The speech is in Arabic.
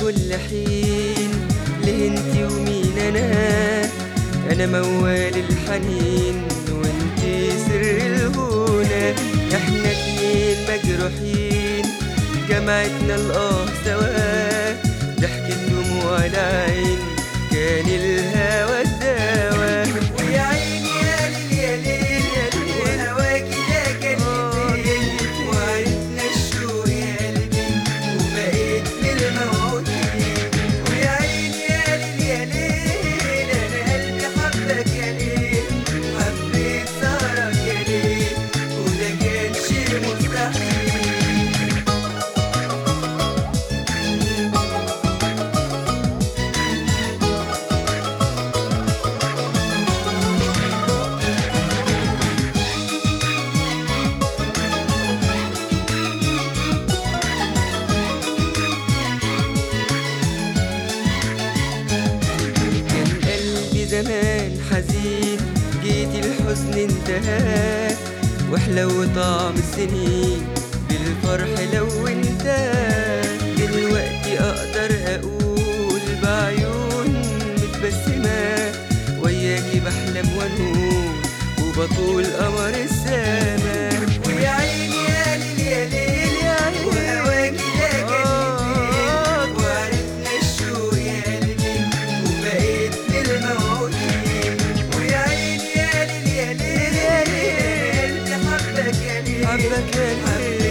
كل حين ليه انت ومين أنا. أنا موال الحنين وأنت سر الهونة إحنا اتنين مجروحين جمعتنا الأه سوا. ضحك الدموع العين زمان حزين جيت الحزن انتهى. وحلو طعم السنين. بالفرح لو انت حبك كثير